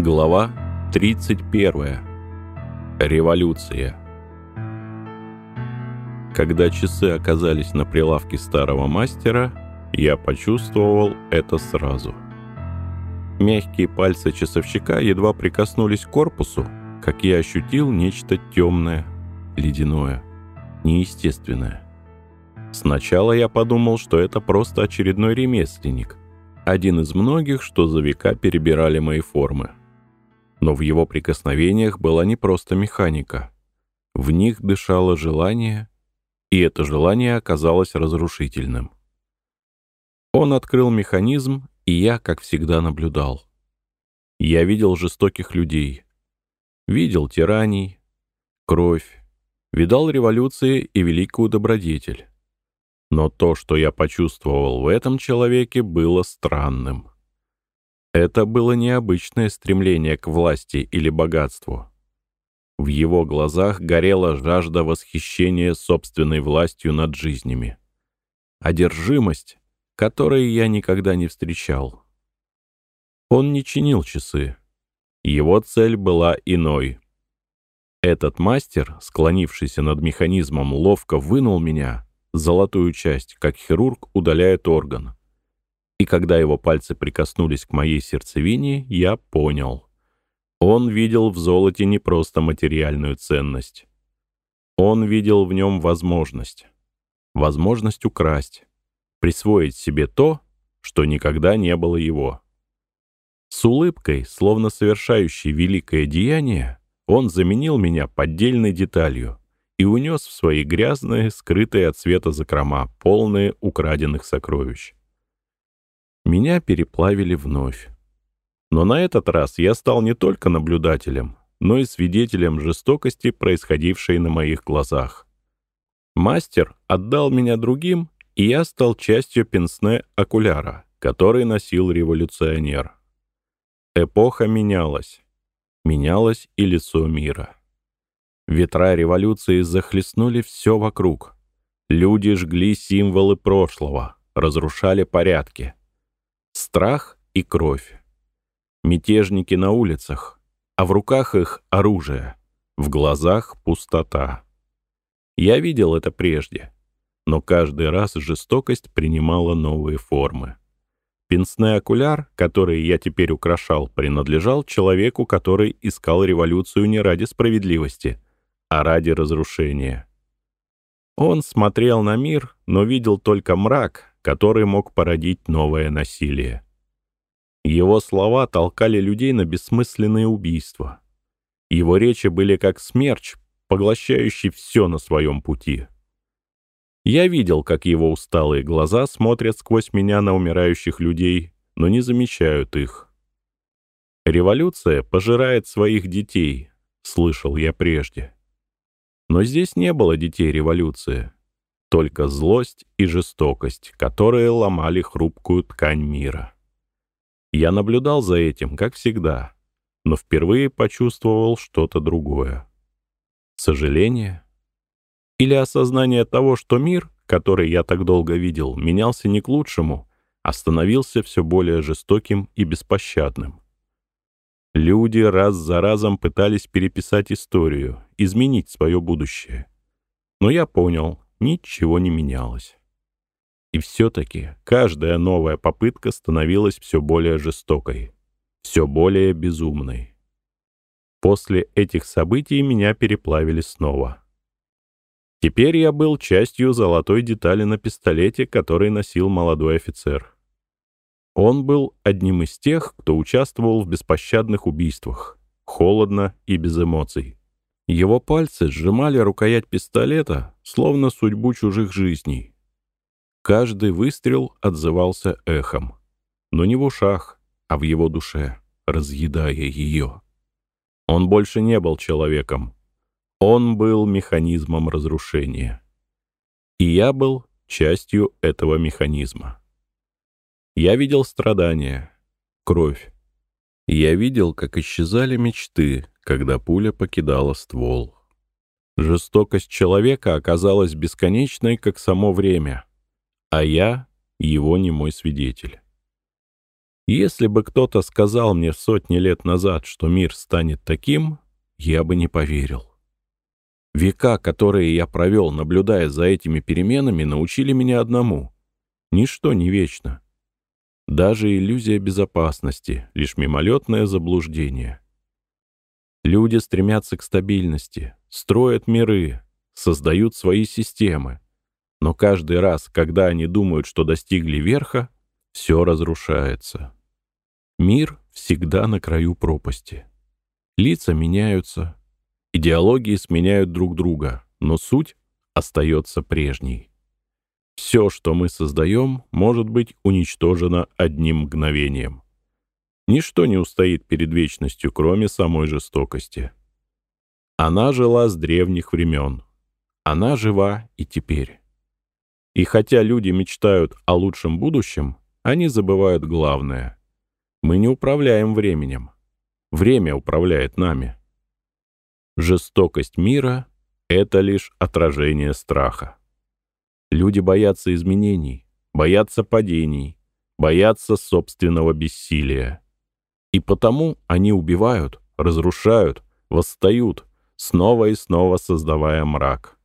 Глава 31. Революция. Когда часы оказались на прилавке старого мастера, я почувствовал это сразу. Мягкие пальцы часовщика едва прикоснулись к корпусу, как я ощутил нечто темное, ледяное, неестественное. Сначала я подумал, что это просто очередной ремесленник, один из многих, что за века перебирали мои формы. Но в его прикосновениях была не просто механика. В них дышало желание, и это желание оказалось разрушительным. Он открыл механизм, и я, как всегда, наблюдал. Я видел жестоких людей, видел тираний, кровь, видал революции и великую добродетель. Но то, что я почувствовал в этом человеке, было странным. Это было необычное стремление к власти или богатству. В его глазах горела жажда восхищения собственной властью над жизнями. Одержимость, которой я никогда не встречал. Он не чинил часы. Его цель была иной. Этот мастер, склонившийся над механизмом, ловко вынул меня, золотую часть, как хирург удаляет орган. И когда его пальцы прикоснулись к моей сердцевине, я понял. Он видел в золоте не просто материальную ценность. Он видел в нем возможность. Возможность украсть, присвоить себе то, что никогда не было его. С улыбкой, словно совершающей великое деяние, он заменил меня поддельной деталью и унес в свои грязные, скрытые от света закрома, полные украденных сокровищ. Меня переплавили вновь. Но на этот раз я стал не только наблюдателем, но и свидетелем жестокости, происходившей на моих глазах. Мастер отдал меня другим, и я стал частью пенсне окуляра, который носил революционер. Эпоха менялась. Менялось и лицо мира. Ветра революции захлестнули все вокруг. Люди жгли символы прошлого, разрушали порядки. Страх и кровь. Мятежники на улицах, а в руках их оружие, в глазах пустота. Я видел это прежде, но каждый раз жестокость принимала новые формы. Пенсный окуляр, который я теперь украшал, принадлежал человеку, который искал революцию не ради справедливости, а ради разрушения. Он смотрел на мир, но видел только мрак, который мог породить новое насилие. Его слова толкали людей на бессмысленные убийства. Его речи были как смерч, поглощающий все на своем пути. Я видел, как его усталые глаза смотрят сквозь меня на умирающих людей, но не замечают их. «Революция пожирает своих детей», — слышал я прежде. Но здесь не было детей революции только злость и жестокость, которые ломали хрупкую ткань мира. Я наблюдал за этим, как всегда, но впервые почувствовал что-то другое. Сожаление? Или осознание того, что мир, который я так долго видел, менялся не к лучшему, а становился все более жестоким и беспощадным. Люди раз за разом пытались переписать историю, изменить свое будущее. Но я понял, ничего не менялось. И все-таки каждая новая попытка становилась все более жестокой, все более безумной. После этих событий меня переплавили снова. Теперь я был частью золотой детали на пистолете, который носил молодой офицер. Он был одним из тех, кто участвовал в беспощадных убийствах, холодно и без эмоций. Его пальцы сжимали рукоять пистолета, словно судьбу чужих жизней. Каждый выстрел отзывался эхом, но не в ушах, а в его душе, разъедая ее. Он больше не был человеком. Он был механизмом разрушения. И я был частью этого механизма. Я видел страдания, кровь. Я видел, как исчезали мечты, когда пуля покидала ствол. Жестокость человека оказалась бесконечной, как само время, а я — его немой свидетель. Если бы кто-то сказал мне сотни лет назад, что мир станет таким, я бы не поверил. Века, которые я провел, наблюдая за этими переменами, научили меня одному. Ничто не вечно. Даже иллюзия безопасности — лишь мимолетное заблуждение. Люди стремятся к стабильности, строят миры, создают свои системы. Но каждый раз, когда они думают, что достигли верха, все разрушается. Мир всегда на краю пропасти. Лица меняются, идеологии сменяют друг друга, но суть остается прежней. Все, что мы создаем, может быть уничтожено одним мгновением. Ничто не устоит перед вечностью, кроме самой жестокости. Она жила с древних времен. Она жива и теперь. И хотя люди мечтают о лучшем будущем, они забывают главное. Мы не управляем временем. Время управляет нами. Жестокость мира — это лишь отражение страха. Люди боятся изменений, боятся падений, боятся собственного бессилия. И потому они убивают, разрушают, восстают, снова и снова создавая мрак.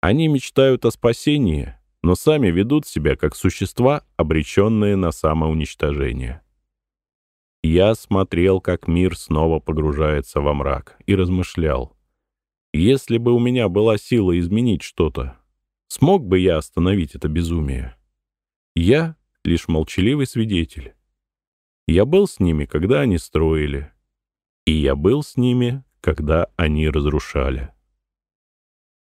Они мечтают о спасении, но сами ведут себя как существа, обреченные на самоуничтожение. Я смотрел, как мир снова погружается во мрак, и размышлял. Если бы у меня была сила изменить что-то, смог бы я остановить это безумие? Я — лишь молчаливый свидетель. Я был с ними, когда они строили, и я был с ними, когда они разрушали.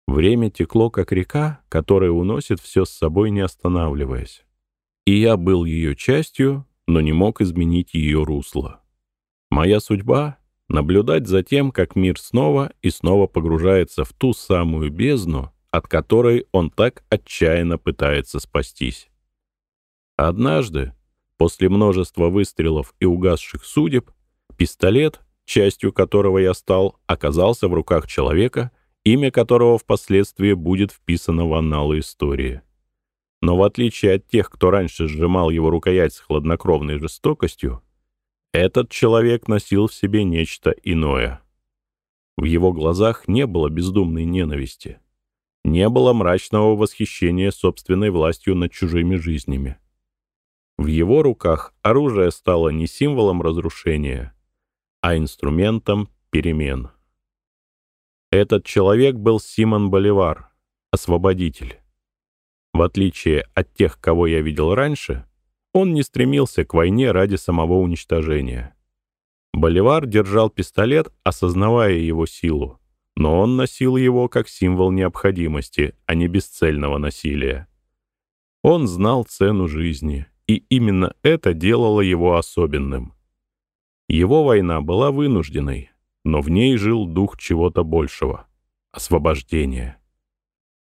Время текло, как река, которая уносит все с собой, не останавливаясь. И я был ее частью, но не мог изменить ее русло. Моя судьба — наблюдать за тем, как мир снова и снова погружается в ту самую бездну, от которой он так отчаянно пытается спастись. Однажды, после множества выстрелов и угасших судеб, пистолет, частью которого я стал, оказался в руках человека, имя которого впоследствии будет вписано в анналы истории. Но в отличие от тех, кто раньше сжимал его рукоять с хладнокровной жестокостью, этот человек носил в себе нечто иное. В его глазах не было бездумной ненависти, не было мрачного восхищения собственной властью над чужими жизнями. В его руках оружие стало не символом разрушения, а инструментом перемен. Этот человек был Симон Боливар, освободитель. В отличие от тех, кого я видел раньше, он не стремился к войне ради самого уничтожения. Боливар держал пистолет, осознавая его силу, но он носил его как символ необходимости, а не бесцельного насилия. Он знал цену жизни, и именно это делало его особенным. Его война была вынужденной, но в ней жил дух чего-то большего — освобождения.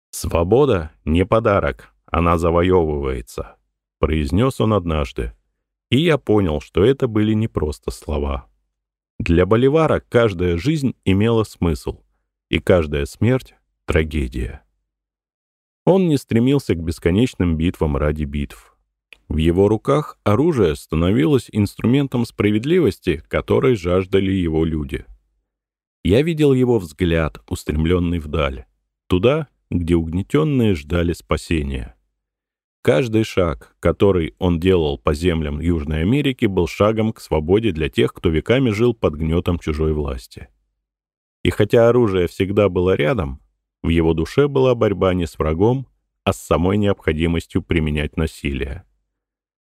«Свобода — не подарок, она завоевывается», — произнес он однажды. И я понял, что это были не просто слова. Для Боливара каждая жизнь имела смысл, и каждая смерть — трагедия. Он не стремился к бесконечным битвам ради битв. В его руках оружие становилось инструментом справедливости, которой жаждали его люди. Я видел его взгляд, устремленный вдаль, туда, где угнетенные ждали спасения. Каждый шаг, который он делал по землям Южной Америки, был шагом к свободе для тех, кто веками жил под гнетом чужой власти. И хотя оружие всегда было рядом, в его душе была борьба не с врагом, а с самой необходимостью применять насилие.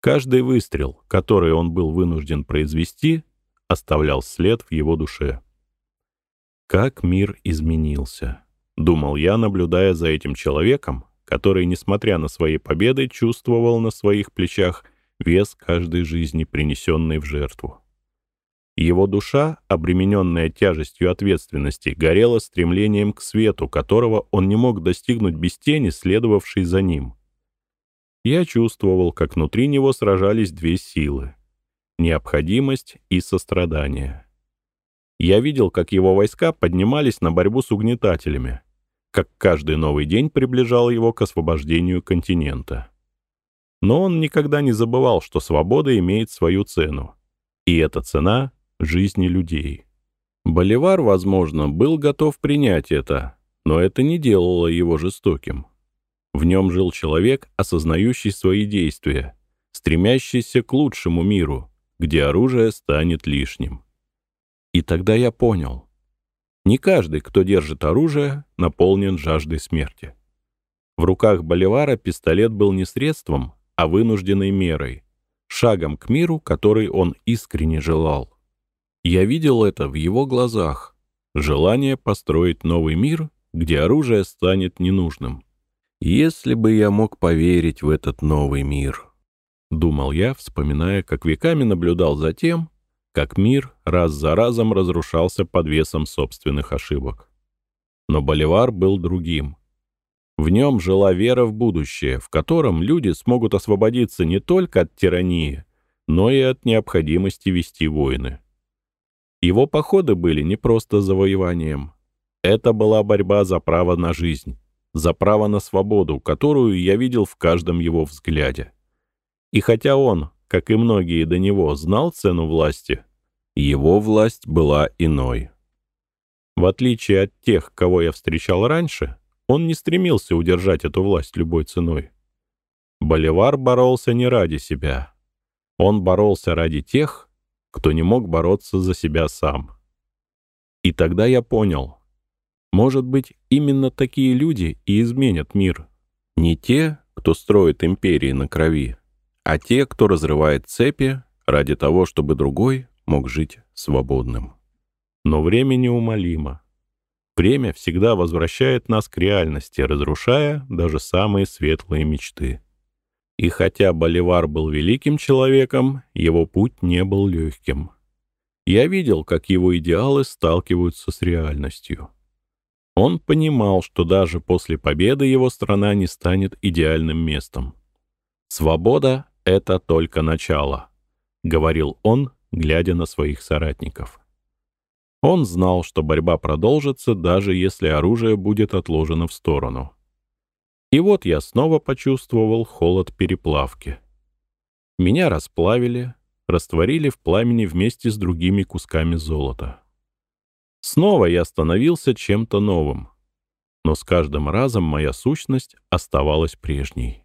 Каждый выстрел, который он был вынужден произвести, оставлял след в его душе. Как мир изменился. — думал я, наблюдая за этим человеком, который, несмотря на свои победы, чувствовал на своих плечах вес каждой жизни, принесенной в жертву. Его душа, обремененная тяжестью ответственности, горела стремлением к свету, которого он не мог достигнуть без тени, следовавшей за ним. Я чувствовал, как внутри него сражались две силы — необходимость и сострадание. Я видел, как его войска поднимались на борьбу с угнетателями, как каждый новый день приближал его к освобождению континента. Но он никогда не забывал, что свобода имеет свою цену. И эта цена — жизни людей. Боливар, возможно, был готов принять это, но это не делало его жестоким. В нем жил человек, осознающий свои действия, стремящийся к лучшему миру, где оружие станет лишним. И тогда я понял. Не каждый, кто держит оружие, наполнен жаждой смерти. В руках Боливара пистолет был не средством, а вынужденной мерой, шагом к миру, который он искренне желал. Я видел это в его глазах. Желание построить новый мир, где оружие станет ненужным. Если бы я мог поверить в этот новый мир, думал я, вспоминая, как веками наблюдал за тем, как мир раз за разом разрушался под весом собственных ошибок. Но Боливар был другим. В нем жила вера в будущее, в котором люди смогут освободиться не только от тирании, но и от необходимости вести войны. Его походы были не просто завоеванием. Это была борьба за право на жизнь, за право на свободу, которую я видел в каждом его взгляде. И хотя он, как и многие до него, знал цену власти, его власть была иной. В отличие от тех, кого я встречал раньше, он не стремился удержать эту власть любой ценой. Боливар боролся не ради себя. Он боролся ради тех, кто не мог бороться за себя сам. И тогда я понял, может быть, именно такие люди и изменят мир. Не те, кто строит империи на крови, а те, кто разрывает цепи ради того, чтобы другой мог жить свободным. Но время неумолимо. Время всегда возвращает нас к реальности, разрушая даже самые светлые мечты. И хотя Боливар был великим человеком, его путь не был легким. Я видел, как его идеалы сталкиваются с реальностью. Он понимал, что даже после победы его страна не станет идеальным местом. «Свобода — это только начало», — говорил он, глядя на своих соратников. Он знал, что борьба продолжится, даже если оружие будет отложено в сторону. И вот я снова почувствовал холод переплавки. Меня расплавили, растворили в пламени вместе с другими кусками золота. Снова я становился чем-то новым, но с каждым разом моя сущность оставалась прежней.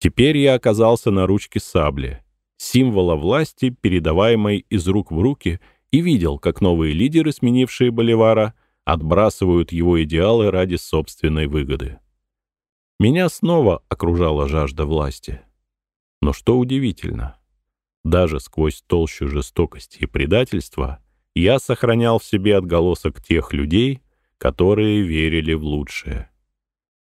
Теперь я оказался на ручке сабли, символа власти, передаваемой из рук в руки, и видел, как новые лидеры, сменившие Боливара, отбрасывают его идеалы ради собственной выгоды. Меня снова окружала жажда власти. Но что удивительно, даже сквозь толщу жестокости и предательства я сохранял в себе отголосок тех людей, которые верили в лучшее.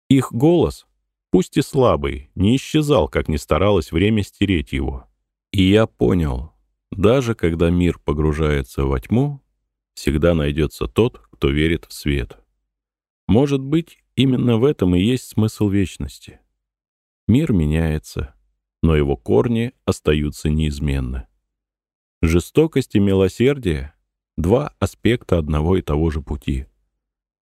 Их голос, пусть и слабый, не исчезал, как ни старалось время стереть его. И я понял, даже когда мир погружается во тьму, всегда найдется тот, кто верит в свет. Может быть, Именно в этом и есть смысл вечности. Мир меняется, но его корни остаются неизменны. Жестокость и милосердие — два аспекта одного и того же пути.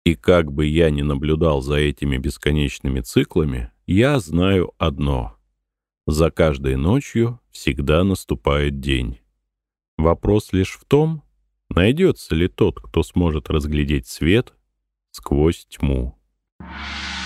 И как бы я ни наблюдал за этими бесконечными циклами, я знаю одно — за каждой ночью всегда наступает день. Вопрос лишь в том, найдется ли тот, кто сможет разглядеть свет сквозь тьму. you